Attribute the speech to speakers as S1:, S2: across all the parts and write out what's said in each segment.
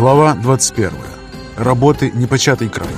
S1: Глава 21. Работы непочатый край.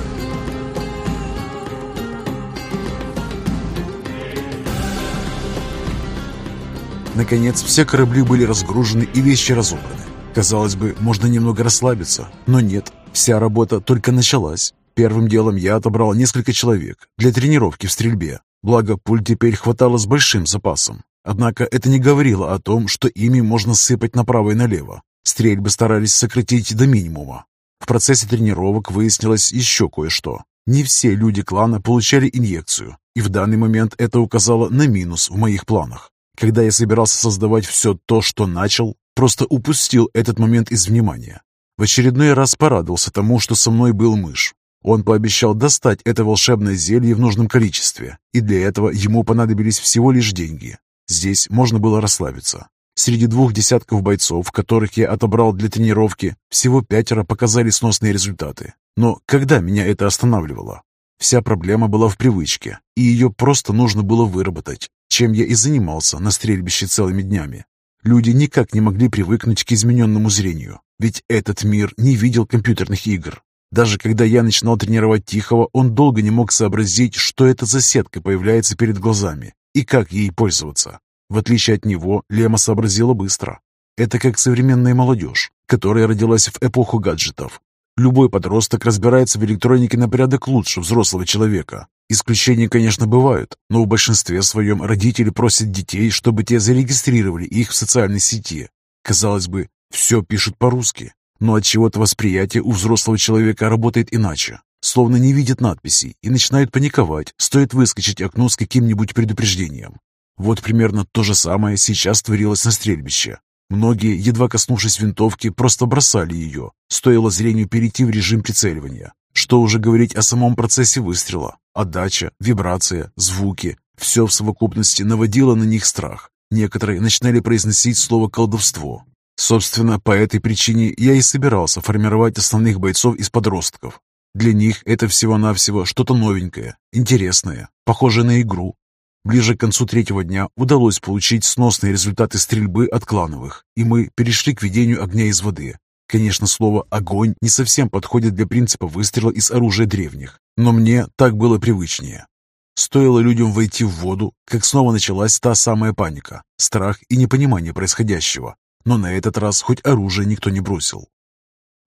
S1: Наконец, все корабли были разгружены и вещи разобраны. Казалось бы, можно немного расслабиться, но нет, вся работа только началась. Первым делом я отобрал несколько человек для тренировки в стрельбе. Благо, пуль теперь хватало с большим запасом. Однако это не говорило о том, что ими можно сыпать направо и налево. Стрельбы старались сократить до минимума. В процессе тренировок выяснилось еще кое-что. Не все люди клана получали инъекцию, и в данный момент это указало на минус в моих планах. Когда я собирался создавать все то, что начал, просто упустил этот момент из внимания. В очередной раз порадовался тому, что со мной был мышь. Он пообещал достать это волшебное зелье в нужном количестве, и для этого ему понадобились всего лишь деньги. Здесь можно было расслабиться. Среди двух десятков бойцов, которых я отобрал для тренировки, всего пятеро показали сносные результаты. Но когда меня это останавливало? Вся проблема была в привычке, и ее просто нужно было выработать, чем я и занимался на стрельбище целыми днями. Люди никак не могли привыкнуть к измененному зрению, ведь этот мир не видел компьютерных игр, даже когда я начинал тренировать Тихого, он долго не мог сообразить, что это за сетка появляется перед глазами и как ей пользоваться. В отличие от него, Лема сообразила быстро. Это как современная молодежь, которая родилась в эпоху гаджетов. Любой подросток разбирается в электронике на порядок лучше взрослого человека. Исключения, конечно, бывают, но в большинстве своем родители просят детей, чтобы те зарегистрировали их в социальной сети. Казалось бы, все пишут по-русски, но от чего-то восприятие у взрослого человека работает иначе, словно не видит надписей и начинает паниковать, стоит выскочить окно с каким-нибудь предупреждением. Вот примерно то же самое сейчас творилось на стрельбище. Многие, едва коснувшись винтовки, просто бросали ее, стоило зрению перейти в режим прицеливания. Что уже говорить о самом процессе выстрела? Отдача, вибрация, звуки – все в совокупности наводило на них страх. Некоторые начинали произносить слово «колдовство», Собственно, по этой причине я и собирался формировать основных бойцов из подростков. Для них это всего-навсего что-то новенькое, интересное, похожее на игру. Ближе к концу третьего дня удалось получить сносные результаты стрельбы от клановых, и мы перешли к ведению огня из воды. Конечно, слово «огонь» не совсем подходит для принципа выстрела из оружия древних, но мне так было привычнее. Стоило людям войти в воду, как снова началась та самая паника, страх и непонимание происходящего но на этот раз хоть оружие никто не бросил.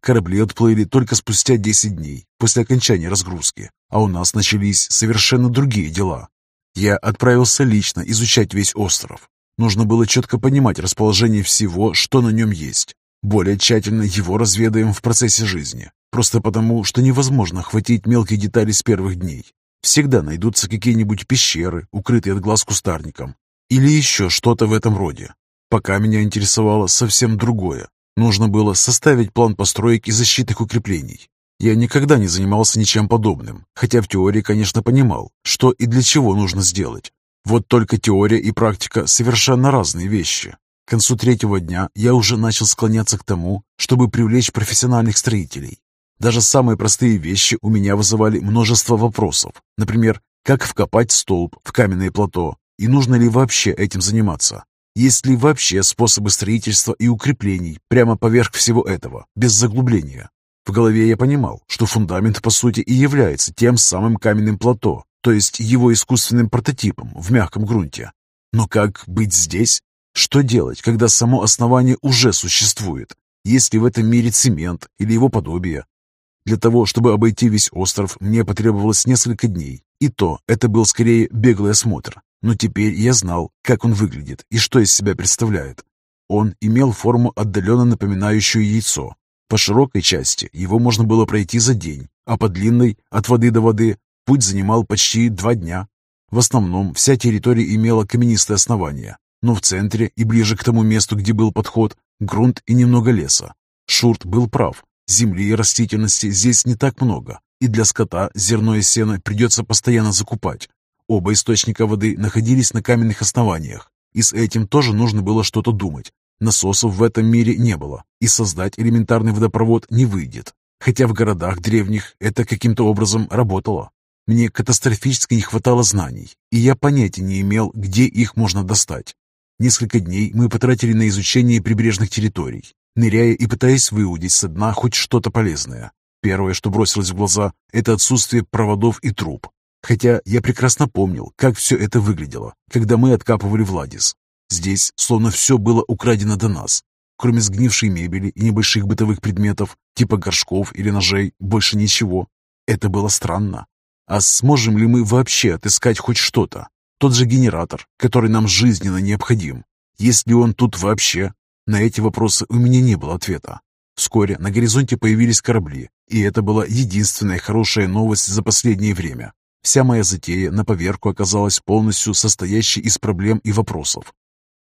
S1: Корабли отплыли только спустя 10 дней после окончания разгрузки, а у нас начались совершенно другие дела. Я отправился лично изучать весь остров. Нужно было четко понимать расположение всего, что на нем есть. Более тщательно его разведаем в процессе жизни, просто потому, что невозможно охватить мелкие детали с первых дней. Всегда найдутся какие-нибудь пещеры, укрытые от глаз кустарником, или еще что-то в этом роде. Пока меня интересовало совсем другое. Нужно было составить план построек и защитных укреплений. Я никогда не занимался ничем подобным, хотя в теории, конечно, понимал, что и для чего нужно сделать. Вот только теория и практика совершенно разные вещи. К концу третьего дня я уже начал склоняться к тому, чтобы привлечь профессиональных строителей. Даже самые простые вещи у меня вызывали множество вопросов. Например, как вкопать столб в каменное плато, и нужно ли вообще этим заниматься. Есть ли вообще способы строительства и укреплений прямо поверх всего этого, без заглубления? В голове я понимал, что фундамент по сути и является тем самым каменным плато, то есть его искусственным прототипом в мягком грунте. Но как быть здесь? Что делать, когда само основание уже существует? Есть ли в этом мире цемент или его подобие? Для того, чтобы обойти весь остров, мне потребовалось несколько дней. И то это был скорее беглый осмотр, но теперь я знал, как он выглядит и что из себя представляет. Он имел форму, отдаленно напоминающую яйцо. По широкой части его можно было пройти за день, а по длинной, от воды до воды, путь занимал почти два дня. В основном вся территория имела каменистое основание, но в центре и ближе к тому месту, где был подход, грунт и немного леса. Шурт был прав, земли и растительности здесь не так много, и для скота зерно и сено придется постоянно закупать. Оба источника воды находились на каменных основаниях, и с этим тоже нужно было что-то думать. Насосов в этом мире не было, и создать элементарный водопровод не выйдет. Хотя в городах древних это каким-то образом работало. Мне катастрофически не хватало знаний, и я понятия не имел, где их можно достать. Несколько дней мы потратили на изучение прибрежных территорий. ныряя и пытаясь выудить со дна хоть что-то полезное. Первое, что бросилось в глаза, это отсутствие проводов и труб. Хотя я прекрасно помнил, как все это выглядело, когда мы откапывали Владис. Здесь словно все было украдено до нас. Кроме сгнившей мебели и небольших бытовых предметов, типа горшков или ножей, больше ничего. Это было странно. А сможем ли мы вообще отыскать хоть что-то? Тот же генератор, который нам жизненно необходим. Есть ли он тут вообще? На эти вопросы у меня не было ответа. Вскоре на горизонте появились корабли, и это была единственная хорошая новость за последнее время. Вся моя затея на поверку оказалась полностью состоящей из проблем и вопросов.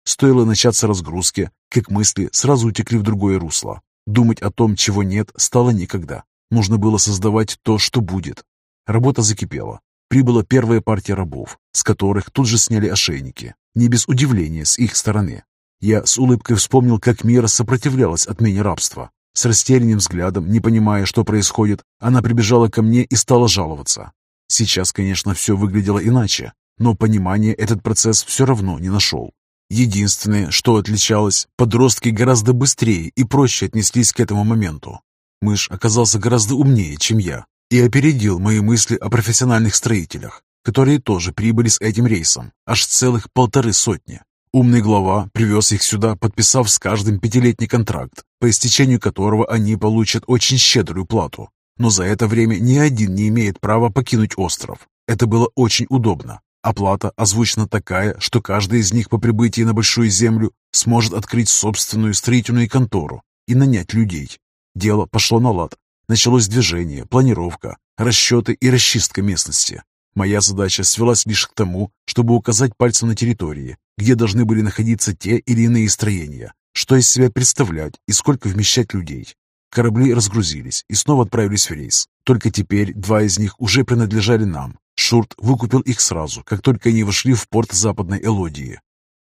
S1: Стоило начаться разгрузки, как мысли сразу утекли в другое русло. Думать о том, чего нет, стало никогда. Нужно было создавать то, что будет. Работа закипела. Прибыла первая партия рабов, с которых тут же сняли ошейники. Не без удивления с их стороны. Я с улыбкой вспомнил, как Мира сопротивлялась отмене рабства. С растерянным взглядом, не понимая, что происходит, она прибежала ко мне и стала жаловаться. Сейчас, конечно, все выглядело иначе, но понимания этот процесс все равно не нашел. Единственное, что отличалось, подростки гораздо быстрее и проще отнеслись к этому моменту. Мышь оказался гораздо умнее, чем я, и опередил мои мысли о профессиональных строителях, которые тоже прибыли с этим рейсом, аж целых полторы сотни. Умный глава привез их сюда, подписав с каждым пятилетний контракт, по истечению которого они получат очень щедрую плату. Но за это время ни один не имеет права покинуть остров. Это было очень удобно. Оплата озвучена такая, что каждый из них по прибытии на Большую Землю сможет открыть собственную строительную контору и нанять людей. Дело пошло на лад. Началось движение, планировка, расчеты и расчистка местности. Моя задача свелась лишь к тому, чтобы указать пальцем на территории, где должны были находиться те или иные строения, что из себя представлять и сколько вмещать людей. Корабли разгрузились и снова отправились в рейс. Только теперь два из них уже принадлежали нам. Шурт выкупил их сразу, как только они вошли в порт Западной Элодии.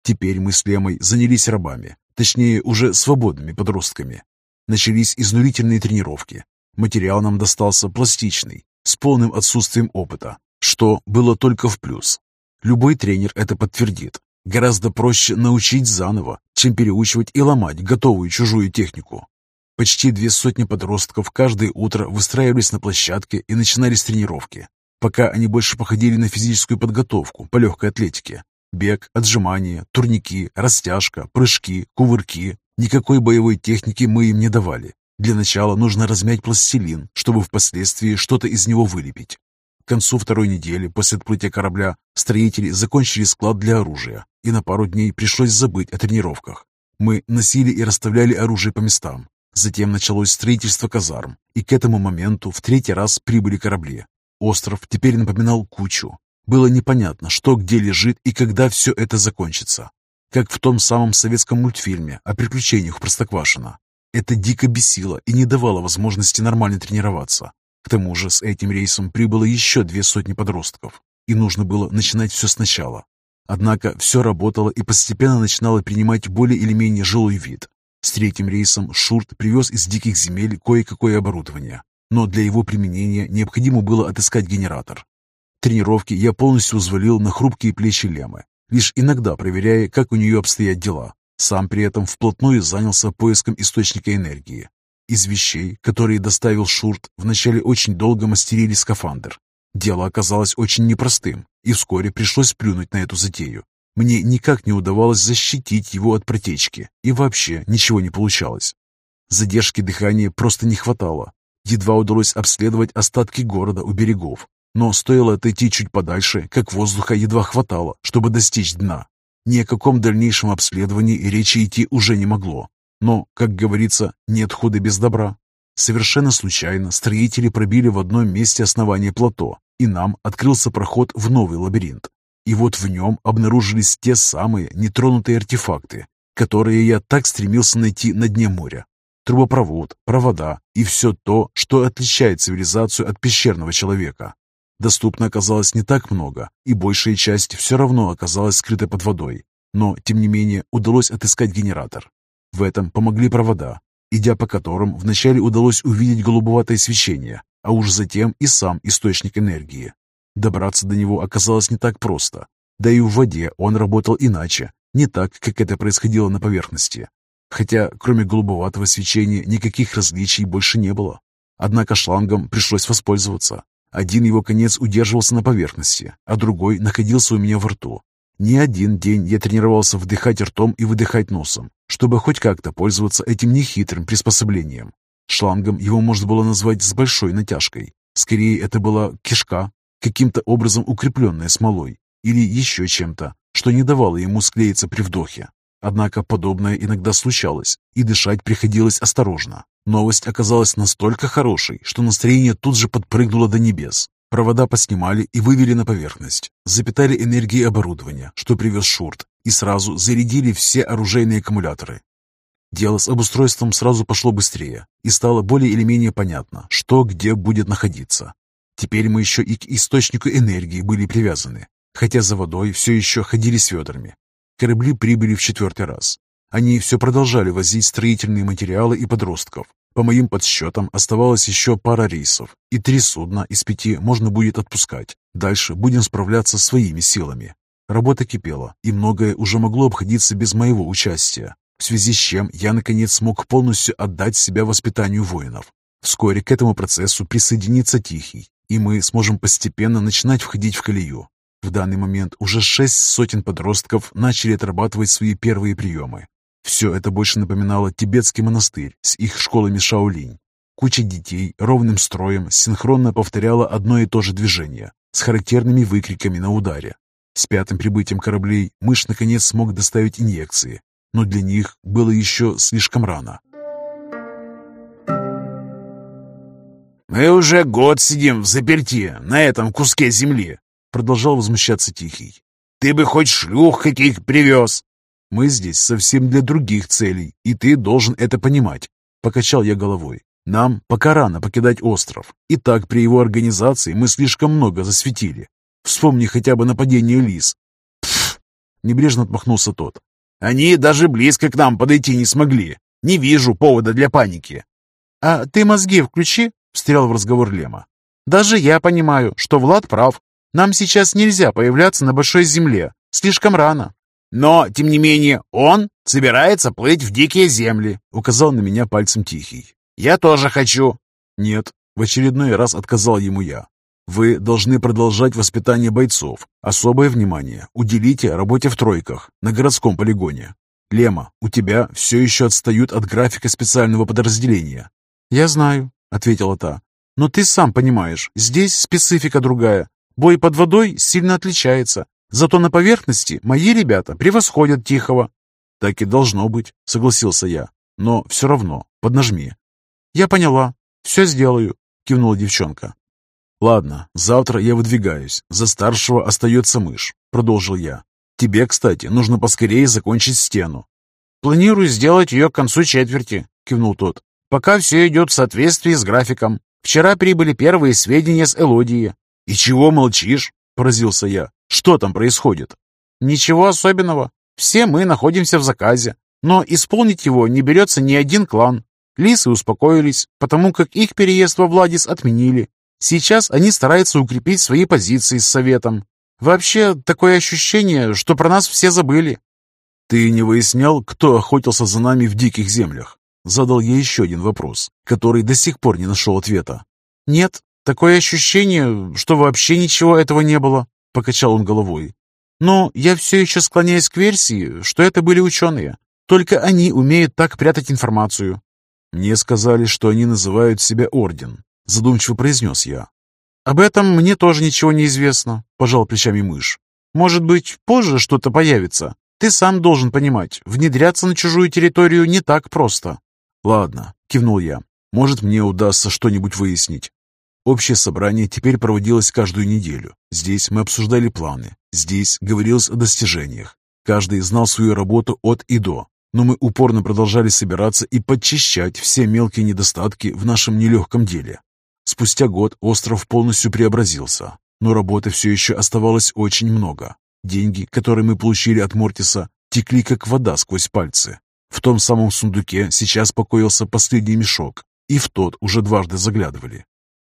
S1: Теперь мы с Лемой занялись рабами, точнее, уже свободными подростками. Начались изнурительные тренировки. Материал нам достался пластичный, с полным отсутствием опыта, что было только в плюс. Любой тренер это подтвердит. Гораздо проще научить заново, чем переучивать и ломать готовую чужую технику. Почти две сотни подростков каждое утро выстраивались на площадке и начинались тренировки. Пока они больше походили на физическую подготовку по легкой атлетике. Бег, отжимания, турники, растяжка, прыжки, кувырки. Никакой боевой техники мы им не давали. Для начала нужно размять пластилин, чтобы впоследствии что-то из него вылепить. К концу второй недели после отплытия корабля строители закончили склад для оружия, и на пару дней пришлось забыть о тренировках. Мы носили и расставляли оружие по местам. Затем началось строительство казарм, и к этому моменту в третий раз прибыли корабли. Остров теперь напоминал кучу. Было непонятно, что где лежит и когда все это закончится. Как в том самом советском мультфильме о приключениях Простоквашино. Это дико бесило и не давало возможности нормально тренироваться. К тому же с этим рейсом прибыло еще две сотни подростков, и нужно было начинать все сначала. Однако все работало и постепенно начинало принимать более или менее жилой вид. С третьим рейсом Шурт привез из диких земель кое-какое оборудование, но для его применения необходимо было отыскать генератор. Тренировки я полностью взвалил на хрупкие плечи Лемы, лишь иногда проверяя, как у нее обстоят дела. Сам при этом вплотную занялся поиском источника энергии. Из вещей, которые доставил Шурт, вначале очень долго мастерили скафандр. Дело оказалось очень непростым, и вскоре пришлось плюнуть на эту затею. Мне никак не удавалось защитить его от протечки, и вообще ничего не получалось. Задержки дыхания просто не хватало. Едва удалось обследовать остатки города у берегов, но стоило отойти чуть подальше, как воздуха едва хватало, чтобы достичь дна. Ни о каком дальнейшем обследовании речи идти уже не могло. Но, как говорится, нет худа без добра. Совершенно случайно строители пробили в одном месте основание плато, и нам открылся проход в новый лабиринт. И вот в нем обнаружились те самые нетронутые артефакты, которые я так стремился найти на дне моря. Трубопровод, провода и все то, что отличает цивилизацию от пещерного человека. Доступно оказалось не так много, и большая часть все равно оказалась скрыта под водой. Но, тем не менее, удалось отыскать генератор. В этом помогли провода, идя по которым вначале удалось увидеть голубоватое свечение, а уж затем и сам источник энергии. Добраться до него оказалось не так просто, да и в воде он работал иначе, не так, как это происходило на поверхности. Хотя кроме голубоватого свечения никаких различий больше не было. Однако шлангом пришлось воспользоваться. Один его конец удерживался на поверхности, а другой находился у меня во рту. Не один день я тренировался вдыхать ртом и выдыхать носом, чтобы хоть как-то пользоваться этим нехитрым приспособлением. Шлангом его можно было назвать с большой натяжкой. Скорее, это была кишка, каким-то образом укрепленная смолой или еще чем-то, что не давало ему склеиться при вдохе. Однако подобное иногда случалось, и дышать приходилось осторожно. Новость оказалась настолько хорошей, что настроение тут же подпрыгнуло до небес. Провода поснимали и вывели на поверхность, запитали энергией оборудования, что привез Шурт, и сразу зарядили все оружейные аккумуляторы. Дело с обустройством сразу пошло быстрее, и стало более или менее понятно, что где будет находиться. Теперь мы еще и к источнику энергии были привязаны, хотя за водой все еще ходили с ведрами. Корабли прибыли в четвертый раз. Они все продолжали возить строительные материалы и подростков. По моим подсчетам, оставалось еще пара рейсов, и три судна из пяти можно будет отпускать. Дальше будем справляться своими силами. Работа кипела, и многое уже могло обходиться без моего участия, в связи с чем я, наконец, смог полностью отдать себя воспитанию воинов. Вскоре к этому процессу присоединится Тихий, и мы сможем постепенно начинать входить в колею. В данный момент уже шесть сотен подростков начали отрабатывать свои первые приемы. Все это больше напоминало тибетский монастырь с их школами Шаолинь. Куча детей ровным строем синхронно повторяла одно и то же движение с характерными выкриками на ударе. С пятым прибытием кораблей мышь наконец смог доставить инъекции, но для них было еще слишком рано.
S2: «Мы уже год сидим в заперти на этом куске земли», продолжал возмущаться Тихий. «Ты бы хоть шлюх каких привез!»
S1: Мы здесь совсем для других целей, и ты должен это понимать. Покачал я головой. Нам пока рано покидать остров. И так при его организации мы слишком много засветили. Вспомни хотя бы нападение лис. Пф! Небрежно отмахнулся тот.
S2: Они даже близко к нам подойти не смогли. Не вижу повода для паники.
S3: А ты мозги включи, встрял в разговор Лема. Даже я понимаю, что Влад прав. Нам сейчас нельзя появляться на большой земле. Слишком рано.
S2: Но, тем не менее, он собирается плыть в дикие земли», — указал на меня пальцем Тихий. «Я тоже хочу».
S1: «Нет», — в очередной раз отказал ему я. «Вы должны продолжать воспитание бойцов. Особое внимание уделите работе в тройках, на городском полигоне. Лема, у тебя все еще отстают от графика специального подразделения».
S3: «Я знаю», — ответила та. «Но ты сам понимаешь, здесь специфика другая. Бой под водой сильно отличается. Зато на поверхности мои ребята превосходят Тихого».
S1: «Так и должно быть», — согласился я. «Но все равно, поднажми».
S3: «Я поняла. Все сделаю», — кивнула девчонка.
S1: «Ладно, завтра я выдвигаюсь. За старшего остается мышь», — продолжил я. «Тебе, кстати, нужно поскорее закончить стену».
S2: «Планирую сделать ее к концу четверти», — кивнул тот. «Пока все идет в соответствии с графиком. Вчера прибыли первые сведения с Элодии».
S1: «И чего молчишь?» — поразился я. Что там происходит?
S3: Ничего особенного. Все мы находимся в заказе. Но исполнить его не берется ни один клан. Лисы успокоились, потому как их переезд во Владис отменили. Сейчас они стараются укрепить свои позиции с Советом. Вообще, такое ощущение, что про нас все забыли.
S1: «Ты не выяснял, кто охотился за нами в диких землях?» Задал я еще один вопрос, который до сих пор не нашел ответа.
S3: «Нет, такое ощущение, что вообще ничего этого не было. — покачал он головой. «Но я все еще склоняюсь к версии, что это были ученые. Только они умеют так прятать информацию».
S1: «Мне сказали, что они называют себя Орден», — задумчиво произнес я.
S3: «Об этом мне тоже ничего не известно», — пожал плечами мышь. «Может быть, позже что-то появится. Ты сам должен понимать, внедряться на чужую территорию не так просто».
S1: «Ладно», — кивнул я. «Может, мне удастся что-нибудь выяснить. Общее собрание теперь проводилось каждую неделю. Здесь мы обсуждали планы, здесь говорилось о достижениях. Каждый знал свою работу от и до, но мы упорно продолжали собираться и подчищать все мелкие недостатки в нашем нелегком деле. Спустя год остров полностью преобразился, но работы все еще оставалось очень много. Деньги, которые мы получили от Мортиса, текли как вода сквозь пальцы. В том самом сундуке сейчас покоился последний мешок, и в тот уже дважды заглядывали.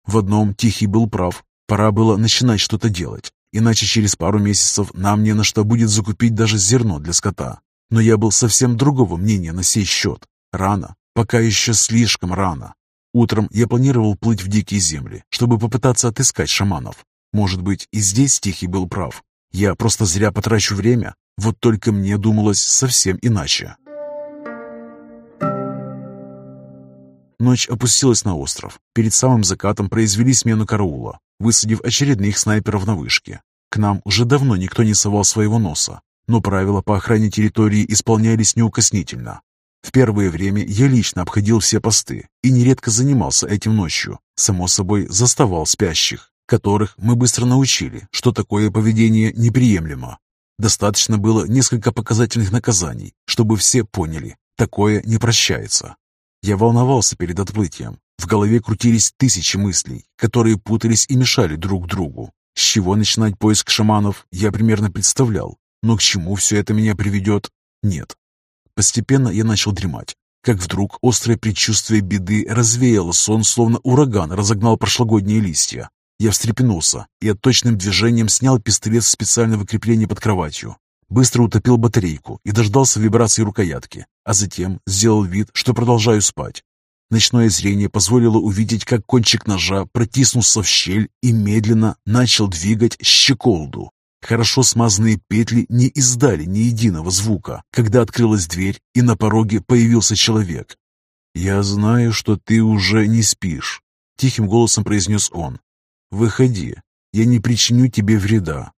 S1: В одном Тихий был прав. Пора было начинать что-то делать, иначе через пару месяцев нам не на что будет закупить даже зерно для скота. Но я был совсем другого мнения на сей счет. Рано, пока еще слишком рано. Утром я планировал плыть в дикие земли, чтобы попытаться отыскать шаманов. Может быть, и здесь Тихий был прав. Я просто зря потрачу время, вот только мне думалось совсем иначе. Ночь опустилась на остров. Перед самым закатом произвели смену караула, высадив очередных снайперов на вышке. К нам уже давно никто не совал своего носа, но правила по охране территории исполнялись неукоснительно. В первое время я лично обходил все посты и нередко занимался этим ночью. Само собой, заставал спящих, которых мы быстро научили, что такое поведение неприемлемо. Достаточно было несколько показательных наказаний, чтобы все поняли, такое не прощается. Я волновался перед отплытием. В голове крутились тысячи мыслей, которые путались и мешали друг другу. С чего начинать поиск шаманов, я примерно представлял, но к чему все это меня приведет, нет. Постепенно я начал дремать, как вдруг острое предчувствие беды развеяло сон, словно ураган разогнал прошлогодние листья. Я встрепенулся и отточным движением снял пистолет с специального крепления под кроватью. Быстро утопил батарейку и дождался вибрации рукоятки, а затем сделал вид, что продолжаю спать. Ночное зрение позволило увидеть, как кончик ножа протиснулся в щель и медленно начал двигать щеколду. Хорошо смазанные петли не издали ни единого звука, когда открылась дверь, и на пороге появился человек. «Я знаю, что ты уже не спишь», — тихим голосом произнес он. «Выходи, я не причиню тебе вреда».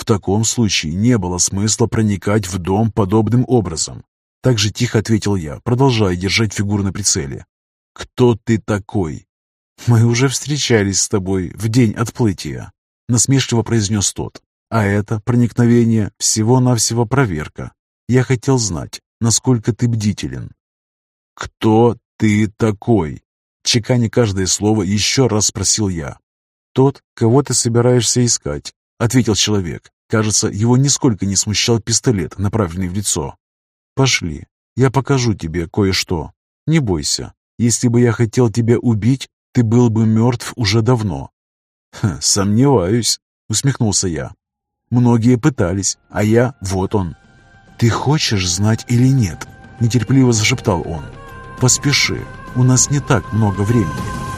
S1: В таком случае не было смысла проникать в дом подобным образом. Так же тихо ответил я, продолжая держать фигуру на прицеле. «Кто ты такой?» «Мы уже встречались с тобой в день отплытия», — насмешливо произнес тот. А это проникновение всего-навсего проверка. Я хотел знать, насколько ты бдителен. «Кто ты такой?» Чеканя каждое слово, еще раз спросил я. «Тот, кого ты собираешься искать», — ответил человек. Кажется, его нисколько не смущал пистолет, направленный в лицо. «Пошли, я покажу тебе кое-что. Не бойся, если бы я хотел тебя убить, ты был бы мертв уже давно». «Сомневаюсь», — усмехнулся я. Многие пытались, а я вот он. «Ты хочешь знать или нет?» – нетерпеливо зашептал он. «Поспеши, у нас не так много времени».